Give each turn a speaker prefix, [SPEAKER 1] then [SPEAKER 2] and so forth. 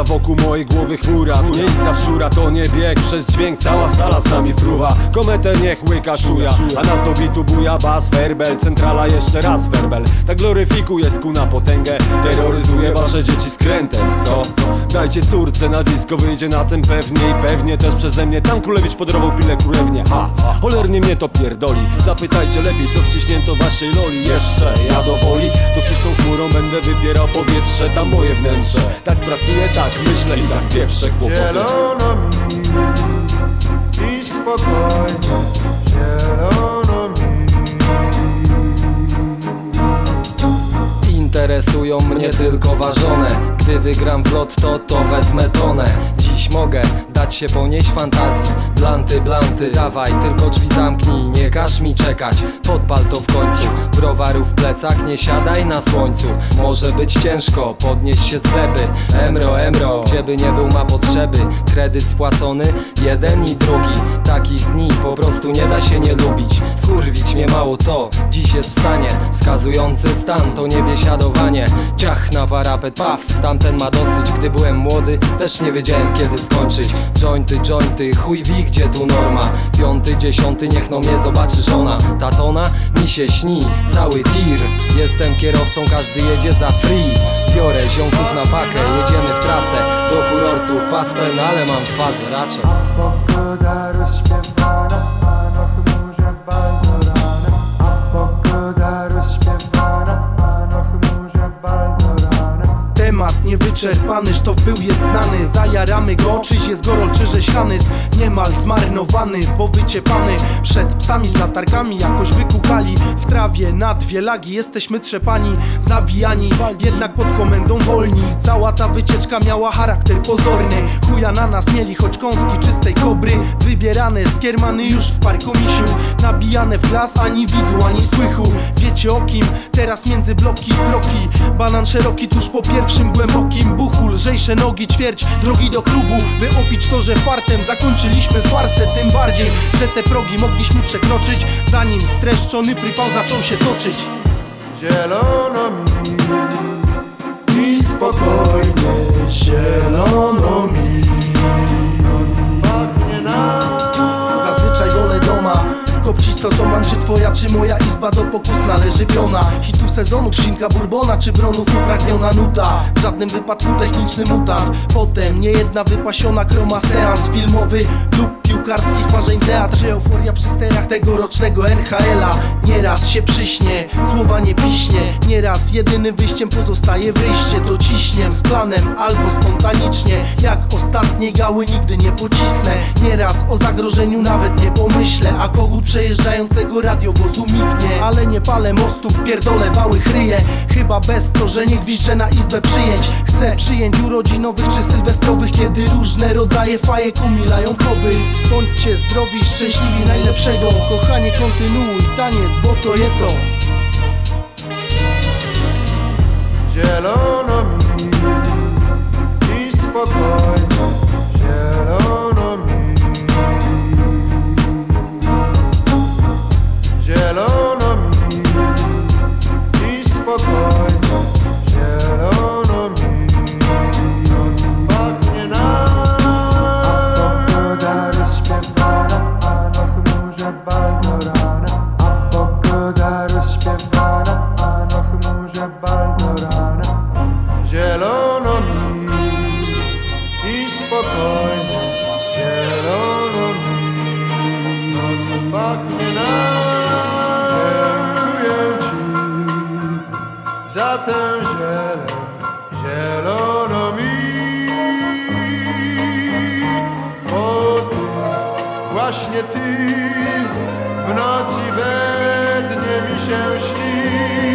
[SPEAKER 1] wokół mojej głowy chmura. W niej szura to nie bieg Przez dźwięk cała sala z nami fruwa. Kometę niech łyka szuja A nas do bitu buja bas, werbel. Centrala jeszcze raz werbel. Tak gloryfikuje sku na potęgę. Terroryzuje wasze dzieci skrętem, co? Dajcie córce na disco, wyjdzie na tym pewnie I pewnie też przeze mnie. Tam królewicz podarował pilę królewnie Ha, cholernie mnie to pierdoli. Zapytajcie lepiej, co wciśnięto waszej loli. Jeszcze ja do woli To coś tą chmurą będę wybierał powietrze Tam moje wnętrze. Tak pracuję, tak myślę i tak pieprzę kłopoty.
[SPEAKER 2] Zielono mi i spokojnie, zielono mi.
[SPEAKER 3] Interesują mnie tylko ważone. Gdy wygram w lotto, to wezmę tonę. Dziś mogę dać się ponieść fantazji. Blanty, blanty, dawaj, tylko drzwi zamknij. Nie każ mi czekać, podpal to w końcu. Browaru w plecach, nie siadaj na słońcu. Może być ciężko, podnieść się z gleby. Emro, emro, gdzieby nie był ma potrzeby. Kredyt spłacony, jeden i drugi. Takich dni po prostu nie da się nie lubić. Wkurwić mnie mało co, dziś jest w stanie. Wskazujący stan to niebiesiadowanie Ciach na parapet, paf, tamten ma dosyć. Gdy byłem młody, też nie wiedziałem kiedy skończyć Jointy, jointy, chuj wie gdzie tu norma? Piąty, dziesiąty, niech no mnie zobaczy żona. Tatona, mi się śni, cały tir. Jestem kierowcą, każdy jedzie za free. Biorę ziomków na pakę, jedziemy w trasę. Do kurortu, Faspen, ale mam fazę raczej
[SPEAKER 4] Temat niewyczerpany, sztof był jest znany Zajaramy go, czyś jest gorol czy żeś Hanys Niemal zmarnowany, bo wyciepany. Przed psami z latarkami jakoś wykukali. W trawie na dwie lagi jesteśmy trzepani Zawijani, jednak pod komendą wolni. Cała ta wycieczka miała charakter pozorny. Chuja na nas mieli, choć kąski czystej kobry. Wybierane z kiermany już w parku misiu. Nabijane w glas, ani widu, ani słychu Teraz między bloki kroki. Banan szeroki tuż po pierwszym głębokim. Buchu Lżejsze nogi, ćwierć drogi do klubu. By opić to, że fartem zakończyliśmy farsę Tym bardziej, że te progi mogliśmy przekroczyć Zanim streszczony prypał zaczął się toczyć.
[SPEAKER 2] Zielono mi.
[SPEAKER 4] I spokojnie, to co mam, czy twoja, czy moja izba do pokus należy piona. Hitu sezonu, szynka bourbona, czy bronów upragniona nuta. W żadnym wypadku techniczny mutant Potem niejedna wypasiona kroma seans filmowy lub piłkarskich marzeń. Teatr euforia przy sterach tegorocznego NHL-a Nieraz się przyśnie, słowa nie piśnie. Nieraz jedynym wyjściem pozostaje wyjście. To ciśniem z planem albo spontanicznie. Jak ostatnie gały nigdy nie pocisnę. Nieraz o zagrożeniu nawet nie pomyślę. A kogut przejeżdżającego radiowozu mignie. Ale nie palę mostów, pierdolę wały chryje. Chyba bez to, że nie gwizdżę na izbę przyjęć. Chcę przyjęć urodzinowych czy sylwestrowych Kiedy różne rodzaje fajek umilają pobyt Bądźcie zdrowi szczęśliwi najlepszego. Kochanie kontynuuj taniec, bo to je to.
[SPEAKER 2] Zielono mi i spokojnie, i spokojnie, zielono mi. Noc pachnie nam. Dziękuję Ci za tę zieleń, zielono mi. Bo Ty, właśnie Ty, w nocy we dnie mi się śnisz